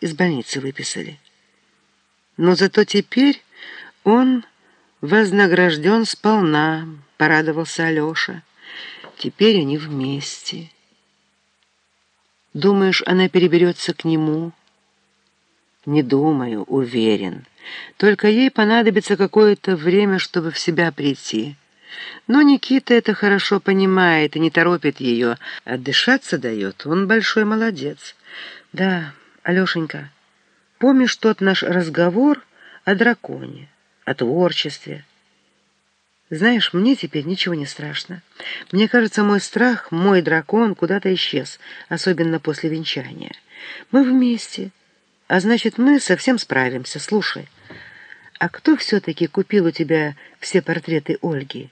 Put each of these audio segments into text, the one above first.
из больницы выписали. Но зато теперь он вознагражден сполна, порадовался Алеша. Теперь они вместе. Думаешь, она переберется к нему? Не думаю, уверен. Только ей понадобится какое-то время, чтобы в себя прийти. Но Никита это хорошо понимает и не торопит ее. Отдышаться дает. Он большой молодец. Да, Алешенька, помнишь тот наш разговор о драконе, о творчестве? Знаешь, мне теперь ничего не страшно. Мне кажется, мой страх, мой дракон куда-то исчез, особенно после венчания. Мы вместе, а значит, мы совсем справимся. Слушай, а кто все-таки купил у тебя все портреты Ольги?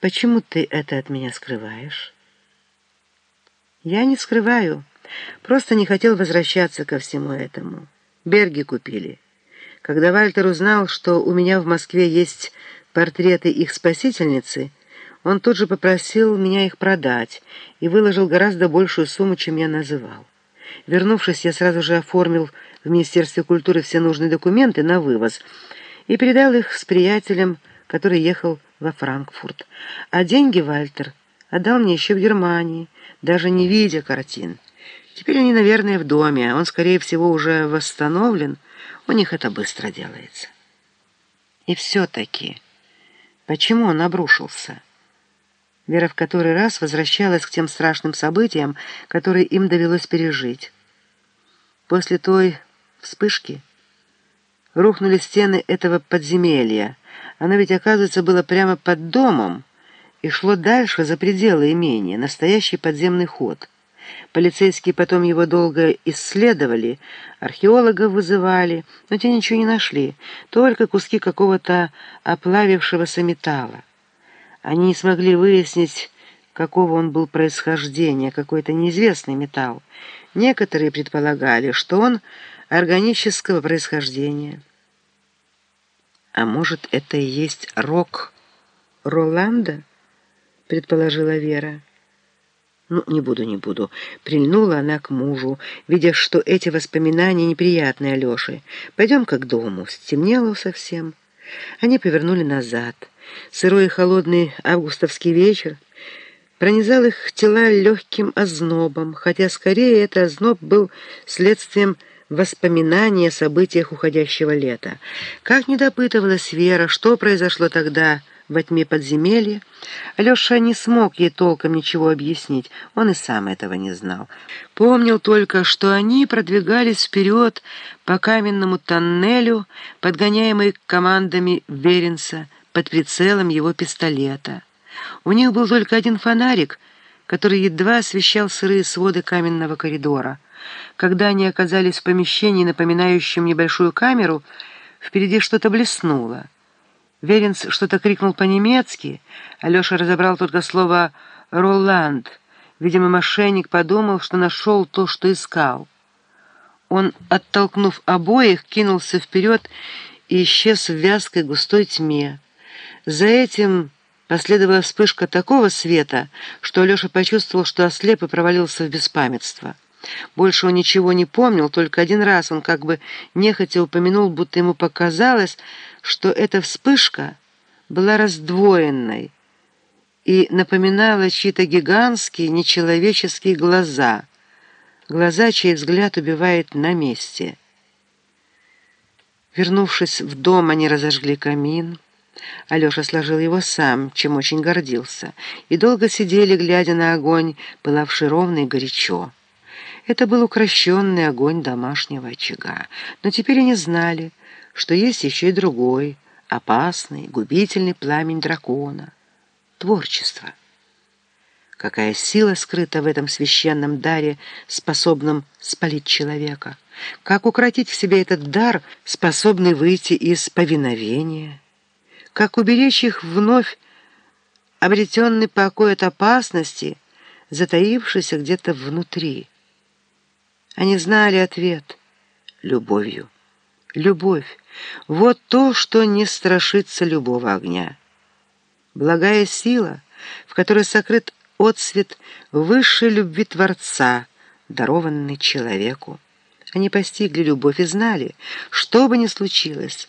Почему ты это от меня скрываешь? Я не скрываю, просто не хотел возвращаться ко всему этому. Берги купили. Когда Вальтер узнал, что у меня в Москве есть портреты их спасительницы, он тут же попросил меня их продать и выложил гораздо большую сумму, чем я называл. Вернувшись, я сразу же оформил в Министерстве культуры все нужные документы на вывоз и передал их с приятелем, который ехал во Франкфурт. А деньги Вальтер отдал мне еще в Германии, даже не видя картин. Теперь они, наверное, в доме, он, скорее всего, уже восстановлен. У них это быстро делается. И все-таки, почему он обрушился? Вера в который раз возвращалась к тем страшным событиям, которые им довелось пережить. После той вспышки рухнули стены этого подземелья, оно ведь, оказывается, было прямо под домом и шло дальше, за пределы имения, настоящий подземный ход. Полицейские потом его долго исследовали, археологов вызывали, но те ничего не нашли, только куски какого-то оплавившегося металла. Они не смогли выяснить, какого он был происхождения, какой-то неизвестный металл. Некоторые предполагали, что он органического происхождения. «А может, это и есть рок Роланда?» — предположила Вера. «Ну, не буду, не буду». Прильнула она к мужу, видя, что эти воспоминания неприятные Алёше. «Пойдем-ка к дому». Стемнело совсем. Они повернули назад. Сырой и холодный августовский вечер пронизал их тела легким ознобом, хотя скорее это озноб был следствием воспоминания о событиях уходящего лета. Как не допытывалась Вера, что произошло тогда во тьме подземелья, Алеша не смог ей толком ничего объяснить, он и сам этого не знал. Помнил только, что они продвигались вперед по каменному тоннелю, подгоняемые командами Веренса под прицелом его пистолета. У них был только один фонарик, который едва освещал сырые своды каменного коридора. Когда они оказались в помещении, напоминающем небольшую камеру, впереди что-то блеснуло. Веренц что-то крикнул по-немецки. Алеша разобрал только слово «Роланд». Видимо, мошенник подумал, что нашел то, что искал. Он, оттолкнув обоих, кинулся вперед и исчез в вязкой густой тьме. За этим последовала вспышка такого света, что Алеша почувствовал, что ослеп и провалился в беспамятство. Больше он ничего не помнил, только один раз он как бы нехотя упомянул, будто ему показалось, что эта вспышка была раздвоенной и напоминала чьи-то гигантские нечеловеческие глаза, глаза, чей взгляд убивает на месте. Вернувшись в дом, они разожгли камин. Алеша сложил его сам, чем очень гордился, и долго сидели, глядя на огонь, пылавший ровно и горячо. Это был укращенный огонь домашнего очага. Но теперь они знали, что есть еще и другой, опасный, губительный пламень дракона — творчество. Какая сила скрыта в этом священном даре, способном спалить человека? Как укротить в себе этот дар, способный выйти из повиновения? Как уберечь их вновь обретенный покой от опасности, затаившийся где-то внутри? Они знали ответ любовью. Любовь — вот то, что не страшится любого огня. Благая сила, в которой сокрыт отсвет высшей любви Творца, дарованный человеку. Они постигли любовь и знали, что бы ни случилось,